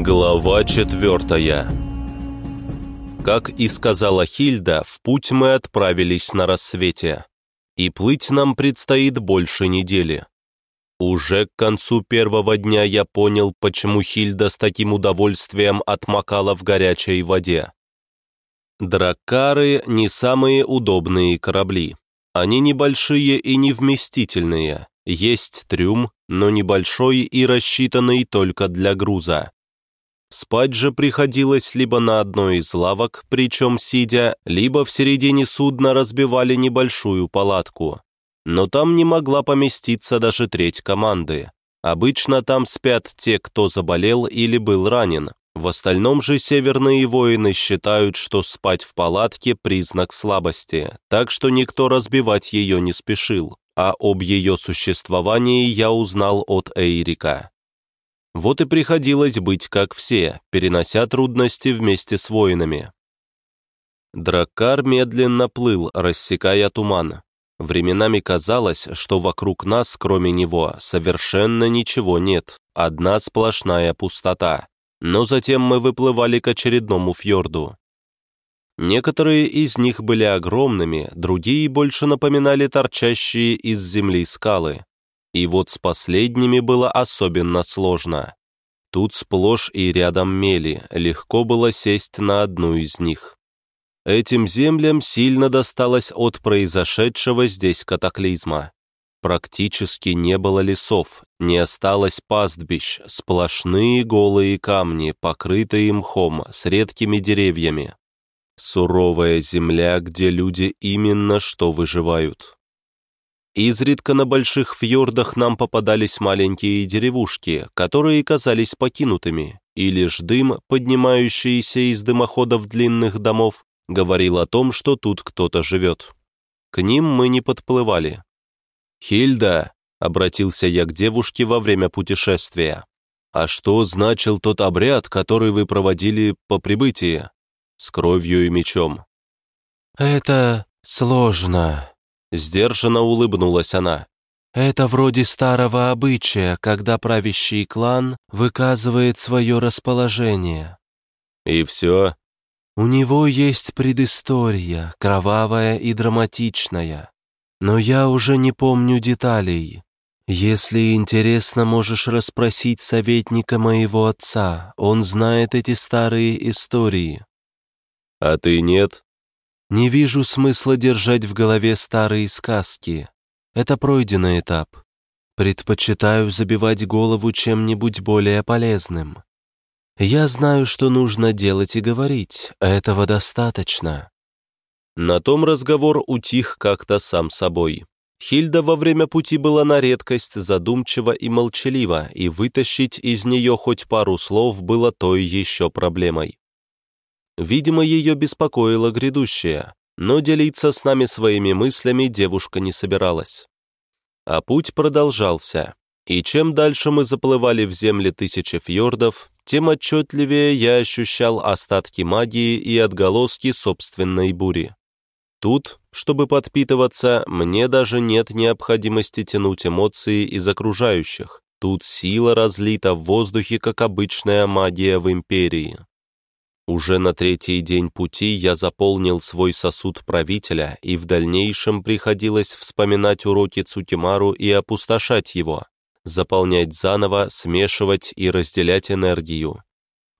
Глава четвертая Как и сказала Хильда, в путь мы отправились на рассвете. И плыть нам предстоит больше недели. Уже к концу первого дня я понял, почему Хильда с таким удовольствием отмокала в горячей воде. Драккары не самые удобные корабли. Они небольшие и невместительные. Есть трюм, но небольшой и рассчитанный только для груза. Спать же приходилось либо на одной из лавок, причем сидя, либо в середине судна разбивали небольшую палатку. Но там не могла поместиться даже треть команды. Обычно там спят те, кто заболел или был ранен. В остальном же северные воины считают, что спать в палатке – признак слабости, так что никто разбивать ее не спешил, а об ее существовании я узнал от Эйрика. Вот и приходилось быть как все, перенося трудности вместе с воинами. Драккар медленно плыл, рассекая туман. Временами казалось, что вокруг нас, кроме него, совершенно ничего нет, одна сплошная пустота. Но затем мы выплывали к очередному фьорду. Некоторые из них были огромными, другие больше напоминали торчащие из земли скалы. И вот с последними было особенно сложно. Тут сплошь и рядом мели, легко было сесть на одну из них. Этим землям сильно досталось от произошедшего здесь катаклизма. Практически не было лесов, не осталось пастбищ, сплошные голые камни, покрытые мхом, с редкими деревьями. Суровая земля, где люди именно что выживают. Изредка на больших фьордах нам попадались маленькие деревушки, которые казались покинутыми, и лишь дым, поднимающийся из дымоходов длинных домов, говорил о том, что тут кто-то живет. К ним мы не подплывали. «Хильда», — обратился я к девушке во время путешествия, «а что значил тот обряд, который вы проводили по прибытии? С кровью и мечом?» «Это сложно», Сдержанно улыбнулась она. «Это вроде старого обычая, когда правящий клан выказывает свое расположение». «И все?» «У него есть предыстория, кровавая и драматичная. Но я уже не помню деталей. Если интересно, можешь расспросить советника моего отца. Он знает эти старые истории». «А ты нет?» Не вижу смысла держать в голове старые сказки. Это пройденный этап. Предпочитаю забивать голову чем-нибудь более полезным. Я знаю, что нужно делать и говорить, а этого достаточно». На том разговор утих как-то сам собой. Хильда во время пути была на редкость задумчива и молчалива, и вытащить из нее хоть пару слов было той еще проблемой. Видимо, ее беспокоило грядущее, но делиться с нами своими мыслями девушка не собиралась. А путь продолжался, и чем дальше мы заплывали в земли тысячи фьордов, тем отчетливее я ощущал остатки магии и отголоски собственной бури. Тут, чтобы подпитываться, мне даже нет необходимости тянуть эмоции из окружающих. Тут сила разлита в воздухе, как обычная магия в Империи. Уже на третий день пути я заполнил свой сосуд правителя, и в дальнейшем приходилось вспоминать уроки Цукимару и опустошать его, заполнять заново, смешивать и разделять энергию.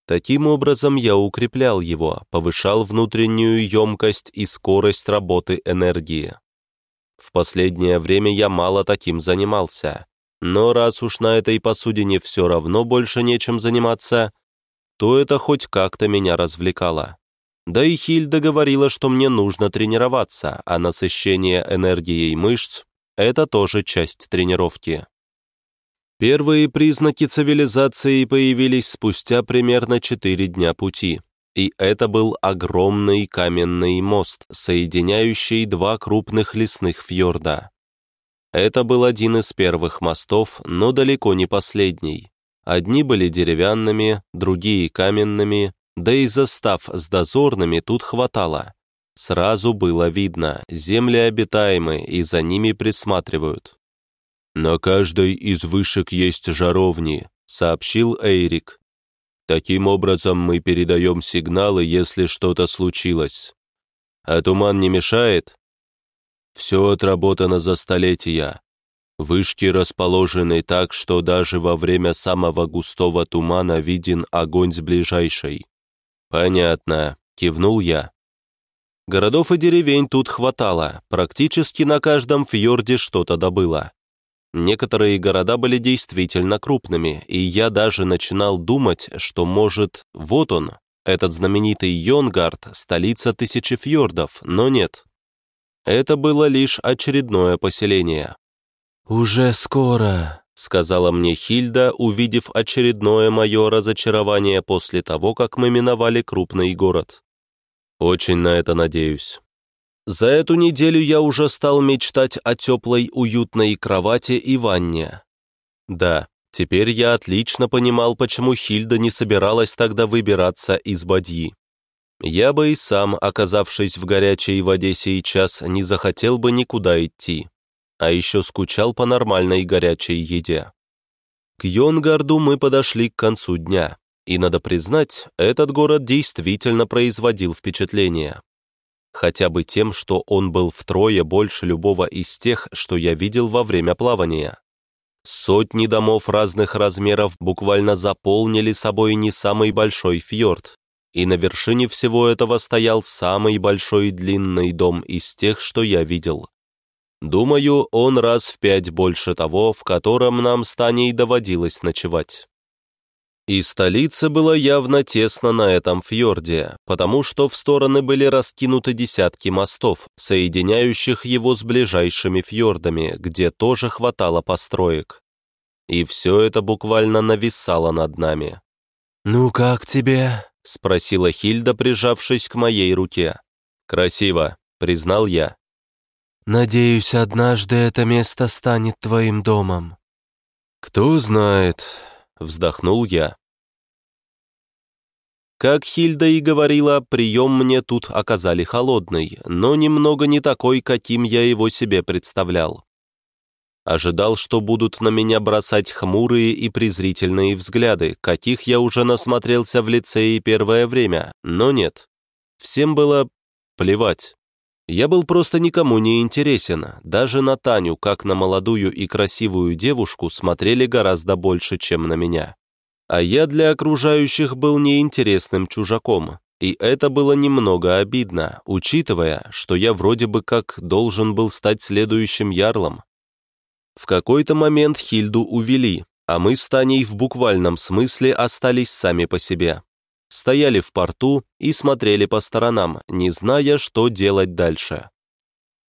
Таким образом я укреплял его, повышал внутреннюю емкость и скорость работы энергии. В последнее время я мало таким занимался, но раз уж на этой посудине все равно больше нечем заниматься, то это хоть как-то меня развлекало. Да и Хильда говорила, что мне нужно тренироваться, а насыщение энергией мышц – это тоже часть тренировки. Первые признаки цивилизации появились спустя примерно 4 дня пути, и это был огромный каменный мост, соединяющий два крупных лесных фьорда. Это был один из первых мостов, но далеко не последний. Одни были деревянными, другие каменными, да и застав с дозорными тут хватало. Сразу было видно, земли обитаемы, и за ними присматривают. «На каждой из вышек есть жаровни», — сообщил Эйрик. Таким образом мы передаем сигналы, если что-то случилось. А туман не мешает? Все отработано за столетия. Вышки расположены так, что даже во время самого густого тумана виден огонь с ближайшей. «Понятно», — кивнул я. Городов и деревень тут хватало, практически на каждом фьорде что-то добыло. Некоторые города были действительно крупными, и я даже начинал думать, что, может, вот он, этот знаменитый Йонгард, столица тысячи фьордов, но нет. Это было лишь очередное поселение. «Уже скоро», — сказала мне Хильда, увидев очередное мое разочарование после того, как мы миновали крупный город. «Очень на это надеюсь». За эту неделю я уже стал мечтать о теплой, уютной кровати и ванне. Да, теперь я отлично понимал, почему Хильда не собиралась тогда выбираться из бадьи. Я бы и сам, оказавшись в горячей воде сейчас, не захотел бы никуда идти. А еще скучал по нормальной горячей еде. К Йонгарду мы подошли к концу дня, и, надо признать, этот город действительно производил впечатление хотя бы тем, что он был втрое больше любого из тех, что я видел во время плавания. Сотни домов разных размеров буквально заполнили собой не самый большой фьорд, и на вершине всего этого стоял самый большой длинный дом из тех, что я видел. Думаю, он раз в пять больше того, в котором нам с Таней доводилось ночевать. И столица была явно тесно на этом фьорде, потому что в стороны были раскинуты десятки мостов, соединяющих его с ближайшими фьордами, где тоже хватало построек. И все это буквально нависало над нами. «Ну как тебе?» — спросила Хильда, прижавшись к моей руке. «Красиво», — признал я. «Надеюсь, однажды это место станет твоим домом». «Кто знает», вздохнул я. Как Хильда и говорила, прием мне тут оказали холодный, но немного не такой, каким я его себе представлял. Ожидал, что будут на меня бросать хмурые и презрительные взгляды, каких я уже насмотрелся в лицее первое время, но нет. Всем было плевать. Я был просто никому не интересен, даже на Таню, как на молодую и красивую девушку, смотрели гораздо больше, чем на меня а я для окружающих был неинтересным чужаком, и это было немного обидно, учитывая, что я вроде бы как должен был стать следующим ярлом. В какой-то момент Хильду увели, а мы с Таней в буквальном смысле остались сами по себе. Стояли в порту и смотрели по сторонам, не зная, что делать дальше.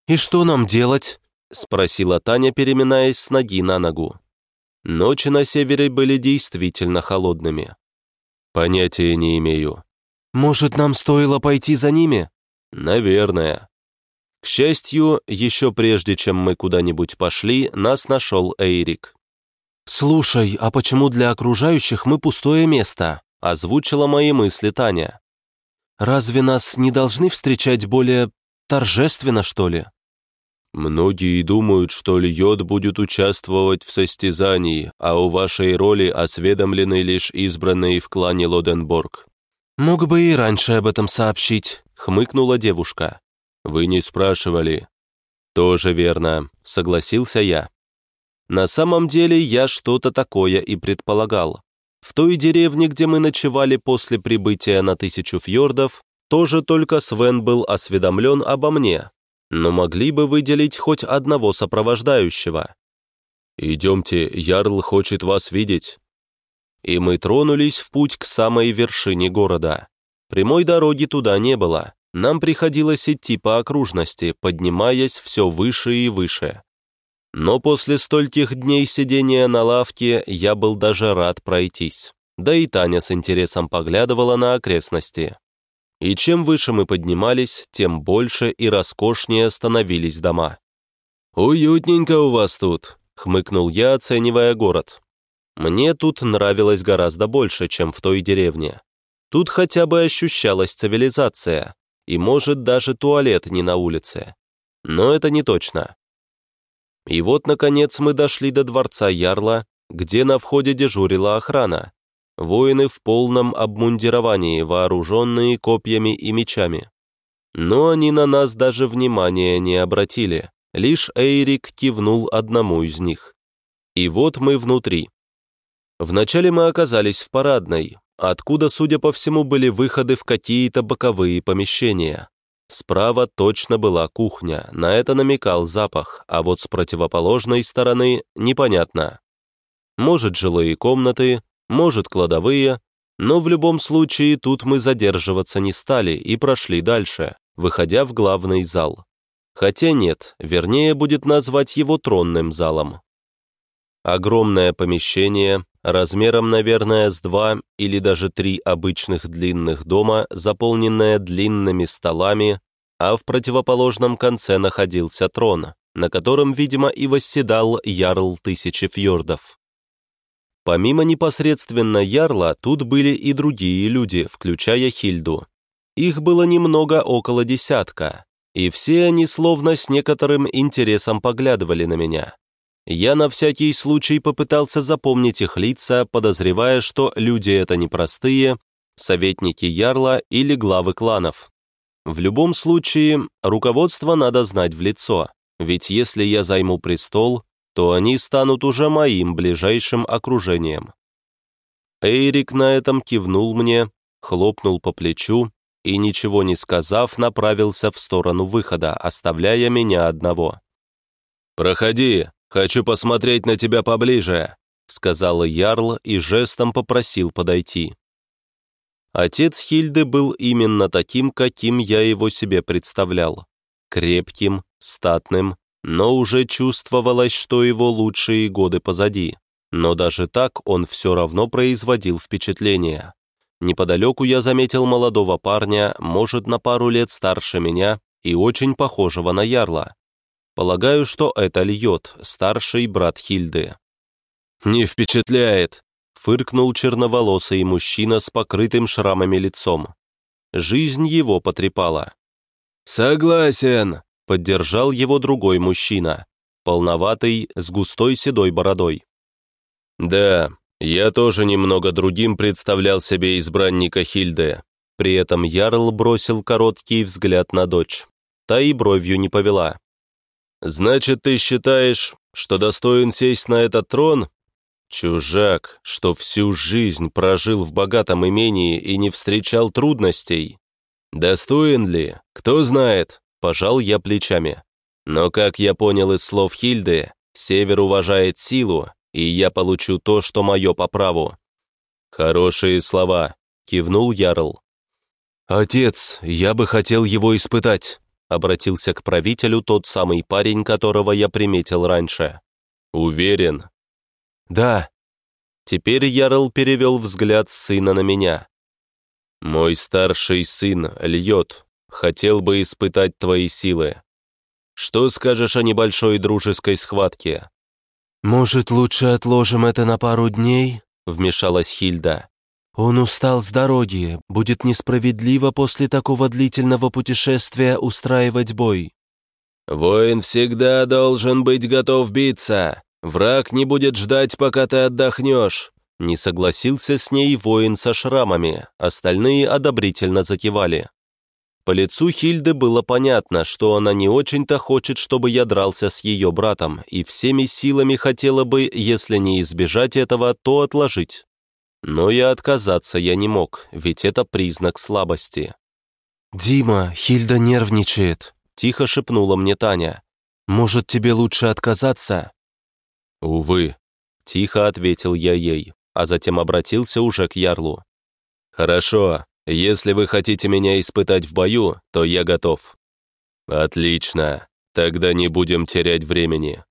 «И что нам делать?» — спросила Таня, переминаясь с ноги на ногу. Ночи на севере были действительно холодными. Понятия не имею. Может, нам стоило пойти за ними? Наверное. К счастью, еще прежде, чем мы куда-нибудь пошли, нас нашел Эйрик. «Слушай, а почему для окружающих мы пустое место?» Озвучила мои мысли Таня. «Разве нас не должны встречать более торжественно, что ли?» Многие думают, что Льот будет участвовать в состязании, а у вашей роли осведомлены лишь избранные в клане Лоденборг». «Мог бы и раньше об этом сообщить», — хмыкнула девушка. «Вы не спрашивали». «Тоже верно», — согласился я. На самом деле я что-то такое и предполагал. В той деревне, где мы ночевали после прибытия на тысячу фьордов, тоже только Свен был осведомлен обо мне, но могли бы выделить хоть одного сопровождающего. «Идемте, Ярл хочет вас видеть». И мы тронулись в путь к самой вершине города. Прямой дороги туда не было, нам приходилось идти по окружности, поднимаясь все выше и выше. Но после стольких дней сидения на лавке я был даже рад пройтись. Да и Таня с интересом поглядывала на окрестности. И чем выше мы поднимались, тем больше и роскошнее становились дома. «Уютненько у вас тут», — хмыкнул я, оценивая город. Мне тут нравилось гораздо больше, чем в той деревне. Тут хотя бы ощущалась цивилизация, и, может, даже туалет не на улице. Но это не точно. И вот, наконец, мы дошли до дворца Ярла, где на входе дежурила охрана. воины в полном обмундировании, вооруженные копьями и мечами. Но они на нас даже внимания не обратили, лишь Эйрик кивнул одному из них. И вот мы внутри. Вначале мы оказались в парадной, откуда, судя по всему, были выходы в какие-то боковые помещения. Справа точно была кухня, на это намекал запах, а вот с противоположной стороны непонятно. Может, жилые комнаты, может, кладовые, но в любом случае тут мы задерживаться не стали и прошли дальше, выходя в главный зал. Хотя нет, вернее будет назвать его тронным залом. Огромное помещение, размером, наверное, с два или даже три обычных длинных дома, заполненное длинными столами, а в противоположном конце находился трон, на котором, видимо, и восседал Ярл Тысячи Фьордов. Помимо непосредственно Ярла, тут были и другие люди, включая Хильду. Их было немного около десятка, и все они словно с некоторым интересом поглядывали на меня. Я на всякий случай попытался запомнить их лица, подозревая, что люди это непростые, советники Ярла или главы кланов. В любом случае, руководство надо знать в лицо, ведь если я займу престол, то они станут уже моим ближайшим окружением. Эйрик на этом кивнул мне, хлопнул по плечу и, ничего не сказав, направился в сторону выхода, оставляя меня одного. «Проходи, хочу посмотреть на тебя поближе», сказал Ярл и жестом попросил подойти. Отец Хильды был именно таким, каким я его себе представлял. Крепким, статным, но уже чувствовалось, что его лучшие годы позади. Но даже так он все равно производил впечатление. Неподалеку я заметил молодого парня, может, на пару лет старше меня и очень похожего на Ярла. Полагаю, что это Льет, старший брат Хильды. «Не впечатляет», — фыркнул черноволосый мужчина с покрытым шрамами лицом. Жизнь его потрепала. «Согласен», — поддержал его другой мужчина, полноватый, с густой седой бородой. «Да, я тоже немного другим представлял себе избранника Хильды. При этом Ярл бросил короткий взгляд на дочь. Та и бровью не повела. «Значит, ты считаешь, что достоин сесть на этот трон? Чужак, что всю жизнь прожил в богатом имении и не встречал трудностей. Достоин ли? Кто знает?» Пожал я плечами. Но, как я понял из слов Хильды, Север уважает силу, и я получу то, что мое по праву». «Хорошие слова», — кивнул Ярл. «Отец, я бы хотел его испытать», — обратился к правителю тот самый парень, которого я приметил раньше. «Уверен?» «Да». Теперь Ярл перевел взгляд сына на меня. «Мой старший сын, Льет, хотел бы испытать твои силы. Что скажешь о небольшой дружеской схватке?» «Может, лучше отложим это на пару дней?» — вмешалась Хильда. «Он устал с дороги, будет несправедливо после такого длительного путешествия устраивать бой». «Воин всегда должен быть готов биться. Враг не будет ждать, пока ты отдохнешь», — не согласился с ней воин со шрамами, остальные одобрительно закивали. По лицу Хильды было понятно, что она не очень-то хочет, чтобы я дрался с ее братом, и всеми силами хотела бы, если не избежать этого, то отложить. Но я отказаться я не мог, ведь это признак слабости. «Дима, Хильда нервничает», — тихо шепнула мне Таня. «Может, тебе лучше отказаться?» «Увы», — тихо ответил я ей, а затем обратился уже к Ярлу. «Хорошо, если вы хотите меня испытать в бою, то я готов». «Отлично. Тогда не будем терять времени.